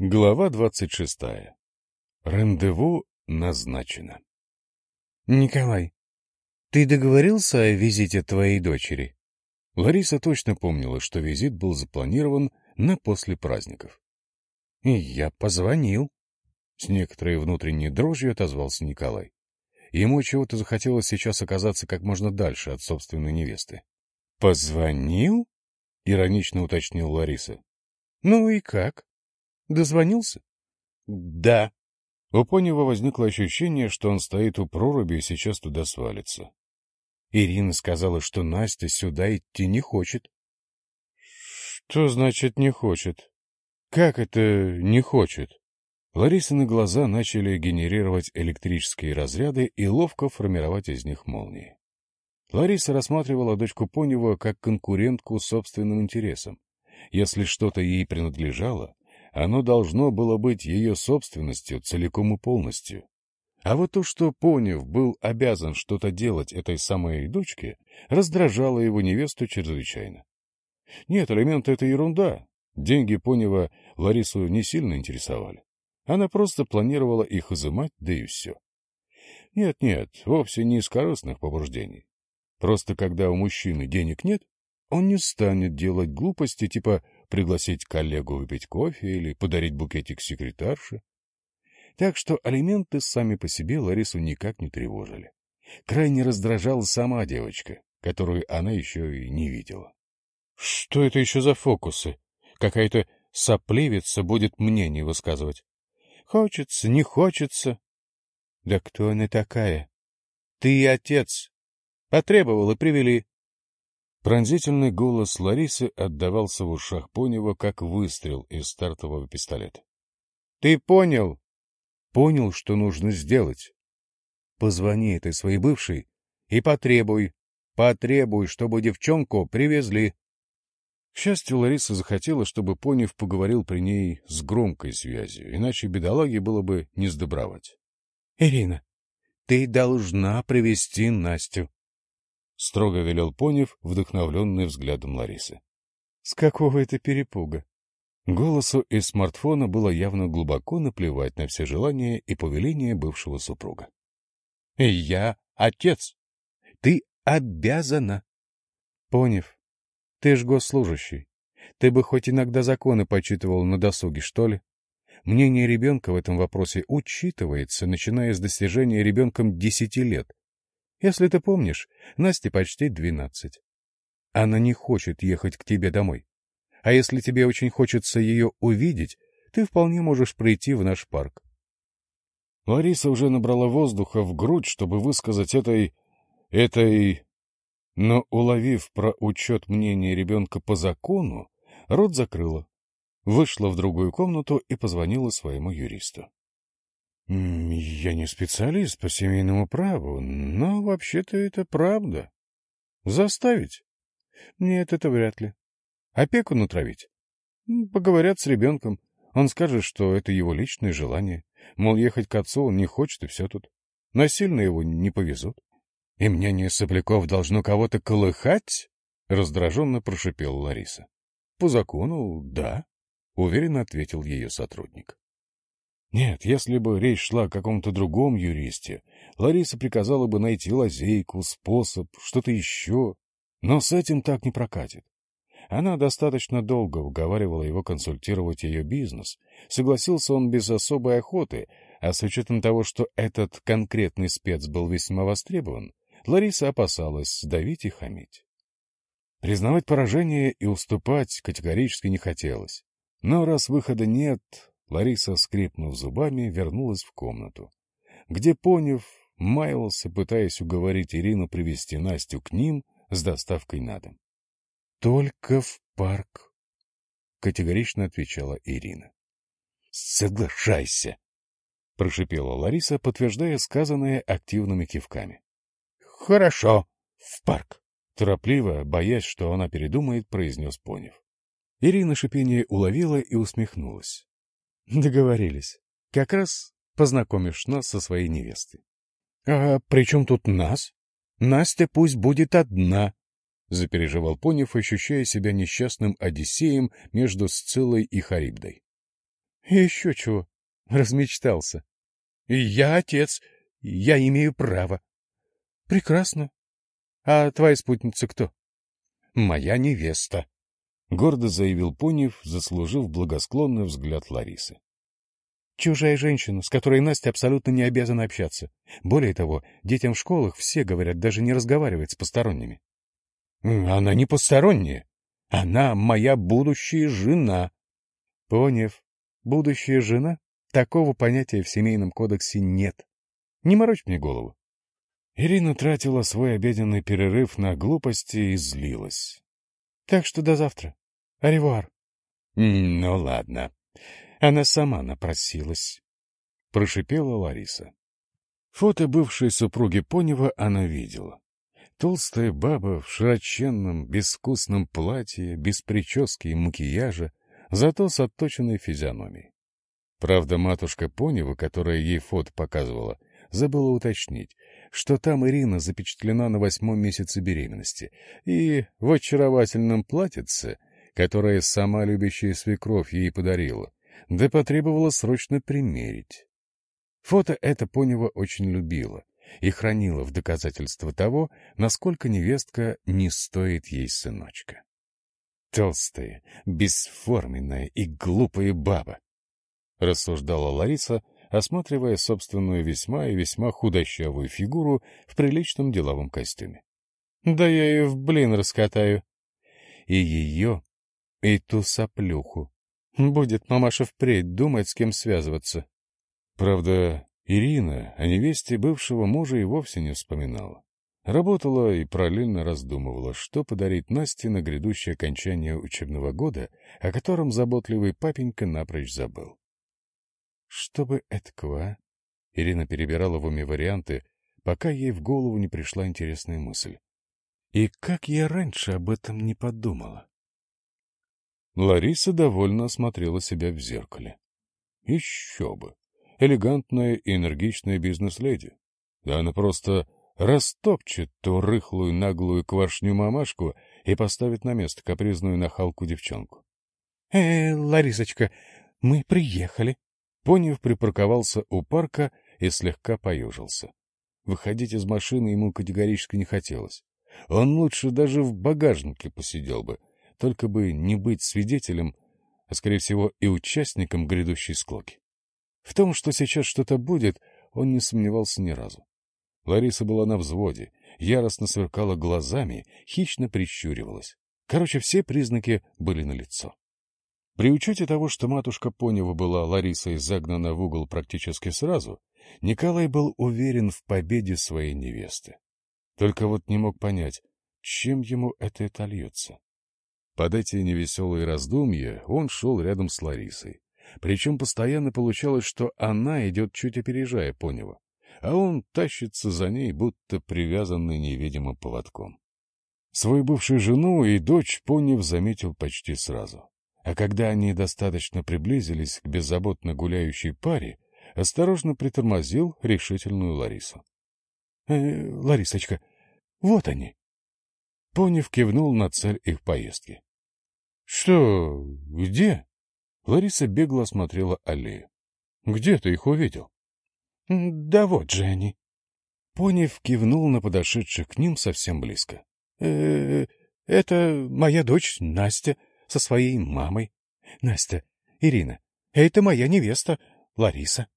Глава двадцать шестая. Рандеву назначено. «Николай, ты договорился о визите твоей дочери?» Лариса точно помнила, что визит был запланирован на после праздников. «И я позвонил». С некоторой внутренней дрожью отозвался Николай. Ему чего-то захотелось сейчас оказаться как можно дальше от собственной невесты. «Позвонил?» — иронично уточнил Лариса. «Ну и как? Дозвонился?» «Да». У Понева возникло ощущение, что он стоит у проруби и сейчас туда свалится. Ирина сказала, что Настя сюда идти не хочет. «Что значит «не хочет»? Как это «не хочет»?» Ларисины глаза начали генерировать электрические разряды и ловко формировать из них молнии. Лариса рассматривала дочку Понева как конкурентку собственным интересам. Если что-то ей принадлежало, оно должно было быть ее собственностью целиком и полностью. А вот то, что Понев был обязан что-то делать этой самой дочке, раздражало его невесту чрезвычайно. Нет, элементы — это ерунда. Деньги Понева Ларису не сильно интересовали. Она просто планировала их изымать, да и все. Нет-нет, вовсе не из корыстных побуждений. Просто когда у мужчины денег нет, он не станет делать глупости, типа пригласить коллегу выпить кофе или подарить букетик секретарше. Так что алименты сами по себе Ларису никак не тревожили. Крайне раздражала сама девочка, которую она еще и не видела. — Что это еще за фокусы? Какая-то сопливица будет мнение высказывать. Хочется, не хочется. — Да кто она такая? — Ты отец. Потребовал и привели. Пронзительный голос Ларисы отдавался в ушах Понева, как выстрел из стартового пистолета. — Ты понял? Понял, что нужно сделать. Позвони этой своей бывшей и потребуй, потребуй, чтобы девчонку привезли. К счастью, Лариса захотела, чтобы Понев поговорил при ней с громкой связью, иначе бедолаге было бы не сдобровать. — Ирина, ты должна привести Настю. — строго велел Понев, вдохновленный взглядом Ларисы. — С какого это перепуга? Голосу из смартфона было явно глубоко наплевать на все желания и повеления бывшего супруга. — Я отец. Ты обязана. — Понев, ты ж госслужащий. Ты бы хоть иногда законы почитывал на досуге, что ли? Мнение ребенка в этом вопросе учитывается, начиная с достижения ребенком десяти лет, если ты помнишь, Насте почти двенадцать. Она не хочет ехать к тебе домой. А если тебе очень хочется ее увидеть, ты вполне можешь прийти в наш парк. Лариса уже набрала воздуха в грудь, чтобы высказать этой... этой... Но, уловив про учет мнения ребенка по закону, рот закрыла, вышла в другую комнату и позвонила своему юристу. Я не специалист по семейному праву, но вообще-то это правда. Заставить? Нет, это вряд ли. Опеку натравить? Поговорят с ребенком. Он скажет, что это его личное желание. Мол, ехать к отцу он не хочет, и все тут. Насильно его не повезут. И мнение сопляков должно кого-то колыхать? Раздраженно прошипела Лариса. По закону, да, уверенно ответил ее сотрудник. Нет, если бы речь шла о каком-то другом юристе, Лариса приказала бы найти лазейку, способ, что-то еще. Но с этим так не прокатит. Она достаточно долго уговаривала его консультировать ее бизнес. Согласился он без особой охоты, а с учетом того, что этот конкретный спец был весьма востребован, Лариса опасалась давить и хамить. Признавать поражение и уступать категорически не хотелось. Но раз выхода нет, Лариса, скрипнув зубами, вернулась в комнату, где, поняв, маялся, пытаясь уговорить Ирину привести Настю к ним с доставкой на дом. — Только в парк, — категорично отвечала Ирина. — Соглашайся, — прошипела Лариса, подтверждая сказанное активными кивками. — Хорошо, в парк, — торопливо, боясь, что она передумает, произнес Понев. Ирина шипение уловила и усмехнулась. Договорились. Как раз познакомишь нас со своей невестой. — А при чем тут нас? Настя пусть будет одна, — запереживал Понев, ощущая себя несчастным Одиссеем между Сциллой и Харибдой. — Еще чего. Размечтался. Я отец. Я имею право. Прекрасно. А твоя спутница кто? Моя невеста. Гордо заявил Понев, заслужив благосклонный взгляд Ларисы. Чужая женщина, с которой Настя абсолютно не обязана общаться. Более того, детям в школах все говорят даже не разговаривать с посторонними. Она не посторонняя. Она моя будущая жена. Понев, будущая жена? Такого понятия в семейном кодексе нет. Не морочь мне голову. Ирина тратила свой обеденный перерыв на глупости и злилась. Так что до завтра. Аревуар. Ну ладно. Она сама напросилась. Прошипела Лариса. Фото бывшей супруги Понева она видела. Толстая баба в широченном, безвкусном платье, без прически и макияжа, зато с отточенной физиономией. Правда, матушка Понева, которая ей фото показывала, забыла уточнить, что там Ирина запечатлена на восьмом месяце беременности и в очаровательном платьице, которое сама любящая свекровь ей подарила, да потребовала срочно примерить. Фото это Понева очень любила, и хранила в доказательство того, насколько невестка не стоит ей сыночка. «Толстая, бесформенная и глупая баба», — рассуждала Лариса, осматривая собственную весьма и весьма худощавую фигуру в приличном деловом костюме. «Да я ее в блин раскатаю. И ее, и ту соплюху. Будет мамаша впредь думать, с кем связываться». Правда, Ирина о невесте бывшего мужа и вовсе не вспоминала. Работала и параллельно раздумывала, что подарить Насте на грядущее окончание учебного года, о котором заботливый папенька напрочь забыл. Что бы эткого, а? Ирина перебирала в уме варианты, пока ей в голову не пришла интересная мысль. И как я раньше об этом не подумала? Лариса довольно осмотрела себя в зеркале. Еще бы! элегантная и энергичная бизнес-леди. Да она просто растопчет ту рыхлую наглую квашню мамашку и поставит на место капризную нахалку девчонку. — Э, Ларисочка, мы приехали. Понев припарковался у парка и слегка поюжился. Выходить из машины ему категорически не хотелось. Он лучше даже в багажнике посидел бы, только бы не быть свидетелем, а, скорее всего, и участником грядущей склоки. В том, что сейчас что-то будет, он не сомневался ни разу. Лариса была на взводе, яростно сверкала глазами, хищно прищуривалась. Короче, все признаки были налицо. При учете того, что матушка Понева была Ларисой загнана в угол практически сразу, Николай был уверен в победе своей невесты. Только вот не мог понять, чем ему это это льется. Под эти невеселые раздумья он шел рядом с Ларисой, причем постоянно получалось, что она идет чуть опережая Понева, а он тащится за ней, будто привязанный невидимым поводком. Свою бывшую жену и дочь Понев заметил почти сразу. А когда они достаточно приблизились к беззаботно гуляющей паре, осторожно притормозил решительную Ларису. «Э, — Ларисочка, вот они. Понев кивнул на цель их поездки. — Что, где? Лариса бегло осмотрела аллею. — Где ты их увидел? — Да вот же они. Понев кивнул на подошедших к ним совсем близко. «Э — Это моя дочь Настя со своей мамой. Настя, Ирина, это моя невеста Лариса.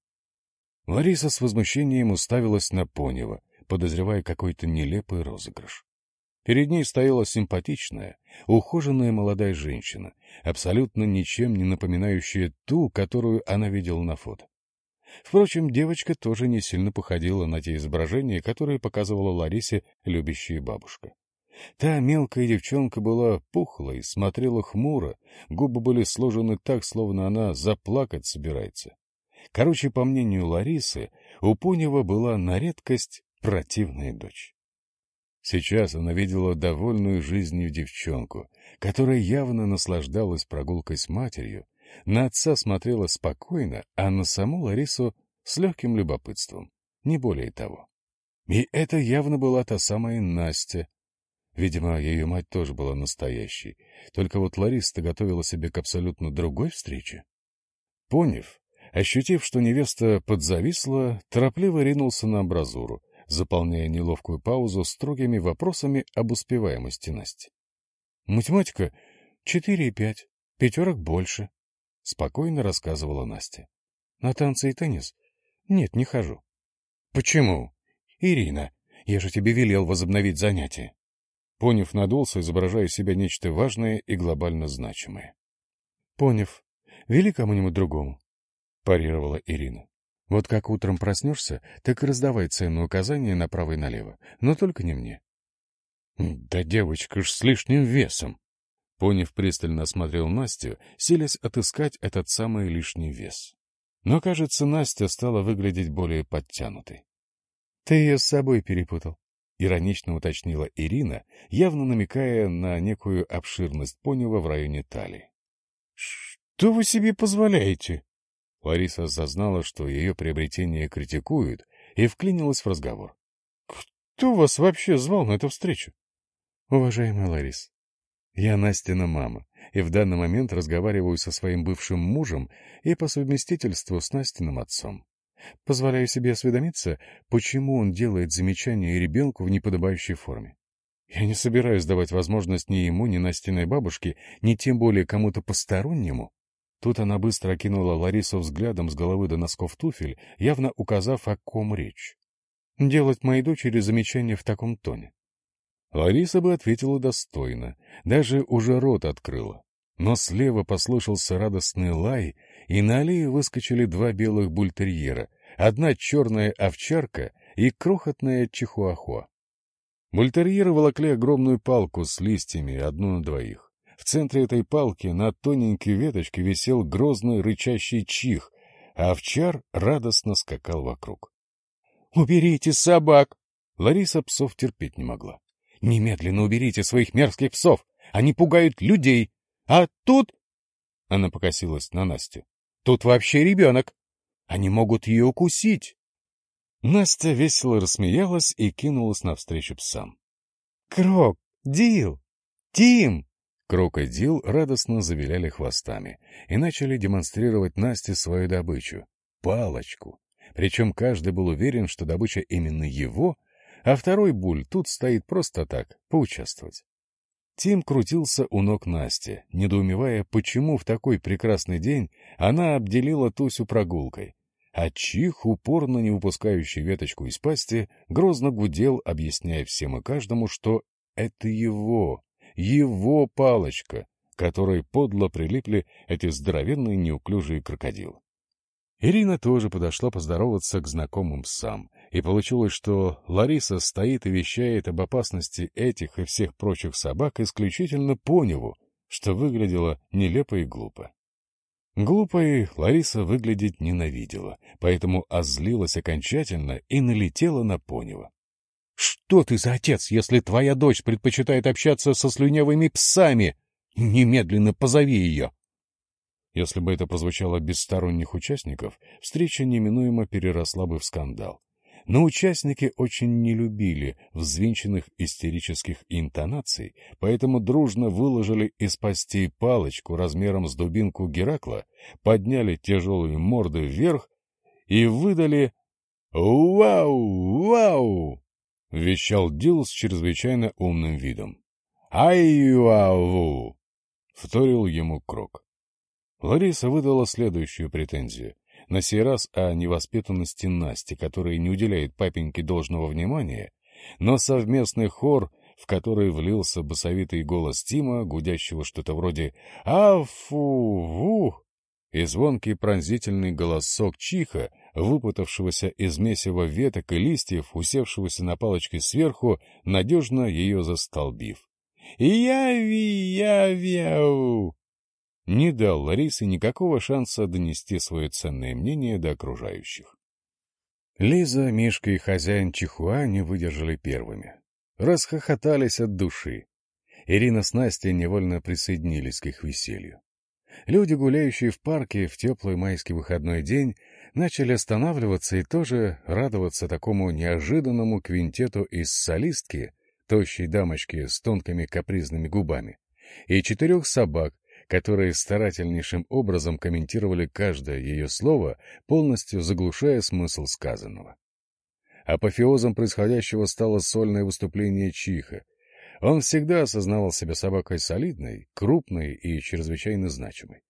Лариса с возмущением уставилась на Понева, подозревая какой-то нелепый розыгрыш. Перед ней стояла симпатичная, ухоженная молодая женщина, абсолютно ничем не напоминающая ту, которую она видела на фото. Впрочем, девочка тоже не сильно походила на те изображения, которые показывала Ларисе любящая бабушка. Та мелкая девчонка была пухлой, смотрела хмуро, губы были сложены так, словно она заплакать собирается. Короче, по мнению Ларисы, у Пунева была на редкость противная дочь. Сейчас она видела довольную жизнью девчонку, которая явно наслаждалась прогулкой с матерью, на отца смотрела спокойно, а на саму Ларису с легким любопытством, не более того. И это явно была та самая Настя. Видимо, ее мать тоже была настоящей, только вот Лариса готовила себе к абсолютно другой встрече. Поняв, ощутив, что невеста подзависла, торопливо ринулся на амбразуру, заполняя неловкую паузу строгими вопросами об успеваемости Насти. «Математика — четыре и пять, пятерок больше», — спокойно рассказывала Настя. «На танцы и теннис? Нет, не хожу». «Почему?» «Ирина, я же тебе велел возобновить занятия». Понев надулся, изображая себя нечто важное и глобально значимое. «Понев, вели кому-нибудь другому», — парировала Ирина. «Вот как утром проснешься, так и раздавай ценные указания направо и налево, но только не мне». «Да девочка ж с лишним весом!» Понев пристально осмотрел Настю, силясь отыскать этот самый лишний вес. Но, кажется, Настя стала выглядеть более подтянутой. — Ты ее с собой перепутал, — иронично уточнила Ирина, явно намекая на некую обширность Понева в районе талии. — Что вы себе позволяете? Лариса осознала, что ее приобретение критикуют, и вклинилась в разговор. — Кто вас вообще звал на эту встречу? — Уважаемая Ларис, я Настина мама, и в данный момент разговариваю со своим бывшим мужем и по совместительству с Настиным отцом. Позволяю себе осведомиться, почему он делает замечания ребенку в неподобающей форме. Я не собираюсь давать возможность ни ему, ни Настиной бабушке, ни тем более кому-то постороннему. Тут она быстро окинула Ларису взглядом с головы до носков туфель, явно указав, о ком речь. Делать моей дочери замечания в таком тоне. Лариса бы ответила достойно, даже уже рот открыла. Но слева послышался радостный лай, и на аллею выскочили два белых бультерьера, одна черная овчарка и крохотная чихуахуа. Бультерьеры волокли огромную палку с листьями, одну на двоих. В центре этой палки на тоненькой веточке висел грозный рычащий чих, а овчар радостно скакал вокруг. — Уберите собак! Лариса псов терпеть не могла. Немедленно уберите своих мерзких псов! Они пугают людей! А тут...» Она покосилась на Настю. «Тут вообще ребенок! Они могут ее укусить!» Настя весело рассмеялась и кинулась навстречу псам. «Крок! Дил! Тим!» Крок и Дил радостно завиляли хвостами и начали демонстрировать Насте свою добычу — палочку. Причем каждый был уверен, что добыча именно его — а второй буль тут стоит просто так, поучаствовать. Тим крутился у ног Насти, недоумевая, почему в такой прекрасный день она обделила Тусю прогулкой. А Чих, упорно не выпускающий веточку из пасти, грозно гудел, объясняя всем и каждому, что это его, его палочка, которой подло прилипли эти здоровенные неуклюжие крокодилы. Ирина тоже подошла поздороваться к знакомым псам, и получилось, что Лариса стоит и вещает об опасности этих и всех прочих собак исключительно по неву, что выглядело нелепо и глупо. Глупой Лариса выглядеть ненавидела, поэтому озлилась окончательно и налетела на Понева. — Что ты за отец, если твоя дочь предпочитает общаться со слюнявыми псами? Немедленно позови ее! Если бы это прозвучало без сторонних участников, встреча неминуемо переросла бы в скандал. Но участники очень не любили взвинченных истерических интонаций, поэтому дружно выложили из пастей палочку размером с дубинку Геракла, подняли тяжелые морды вверх и выдали «Вау! Вау!» — вещал Дил с чрезвычайно умным видом. «Ай-вау!» — вторил ему Крок. Лариса выдала следующую претензию. На сей раз о невоспитанности Насти, которая не уделяет папеньке должного внимания, но совместный хор, в который влился басовитый голос Тима, гудящего что-то вроде «Афу-ву!» и звонкий пронзительный голосок Чиха, выпутавшегося из месива веток и листьев, усевшегося на палочке сверху, надежно ее застолбив. «Яви-яви-яу!» не дал Ларисе никакого шанса донести свое ценное мнение до окружающих. Лиза, Мишка и хозяин Чихуа не выдержали первыми. Расхохотались от души. Ирина с Настей невольно присоединились к их веселью. Люди, гуляющие в парке в теплый майский выходной день, начали останавливаться и тоже радоваться такому неожиданному квинтету из солистки, тощей дамочки с тонкими капризными губами, и четырех собак, которые старательнейшим образом комментировали каждое ее слово, полностью заглушая смысл сказанного. Апофеозом происходящего стало сольное выступление Чиха. Он всегда осознавал себя собакой солидной, крупной и чрезвычайно значимой.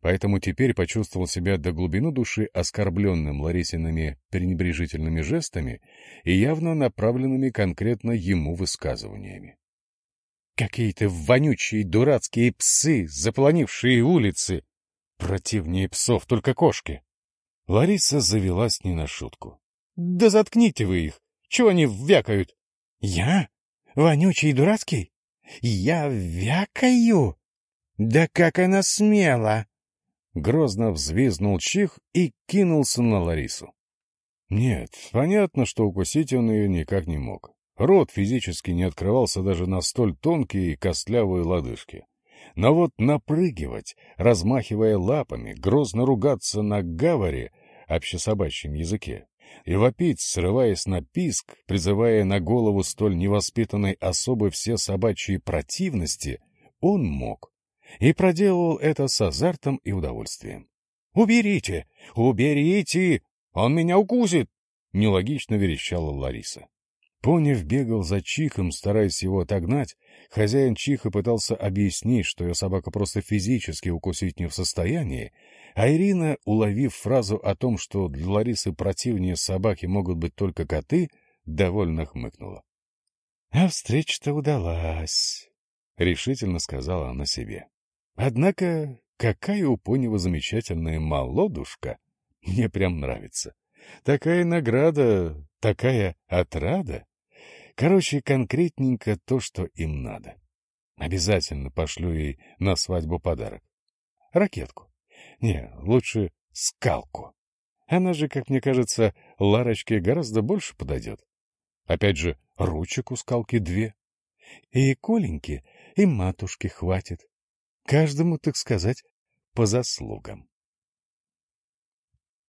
Поэтому теперь почувствовал себя до глубины души оскорбленным Ларисиными пренебрежительными жестами и явно направленными конкретно ему высказываниями. Какие-то вонючие дурацкие псы, заполонившие улицы. Противнее псов, только кошки. Лариса завелась не на шутку. Да заткните вы их! Чего они вякают? Я? Вонючий и дурацкий? Я вякаю? Да как она смела! Грозно взвизнул Чих и кинулся на Ларису. Нет, понятно, что укусить он ее никак не мог. Рот физически не открывался даже на столь тонкие и костлявые лодыжки. Но вот напрыгивать, размахивая лапами, грозно ругаться на гаваре, общесобачьем языке, и вопить, срываясь на писк, призывая на голову столь невоспитанной особы все собачьи противности, он мог. И проделывал это с азартом и удовольствием. «Уберите! Уберите! Он меня укусит!» — нелогично верещала Лариса. Понев бегал за Чихом, стараясь его отогнать. Хозяин Чиха пытался объяснить, что ее собака просто физически укусить не в состоянии, а Ирина, уловив фразу о том, что для Ларисы противнее собаки могут быть только коты, довольно хмыкнула. — А встреча-то удалась, — решительно сказала она себе. Однако, какая у Понева замечательная молодушка! Мне прям нравится. Такая награда, такая отрада. Короче, конкретненько то, что им надо. Обязательно пошлю ей на свадьбу подарок. Ракетку. Не, лучше скалку. Она же, как мне кажется, Ларочке гораздо больше подойдет. Опять же, ручек у скалки две. И Коленьке, и матушке хватит. Каждому, так сказать, по заслугам.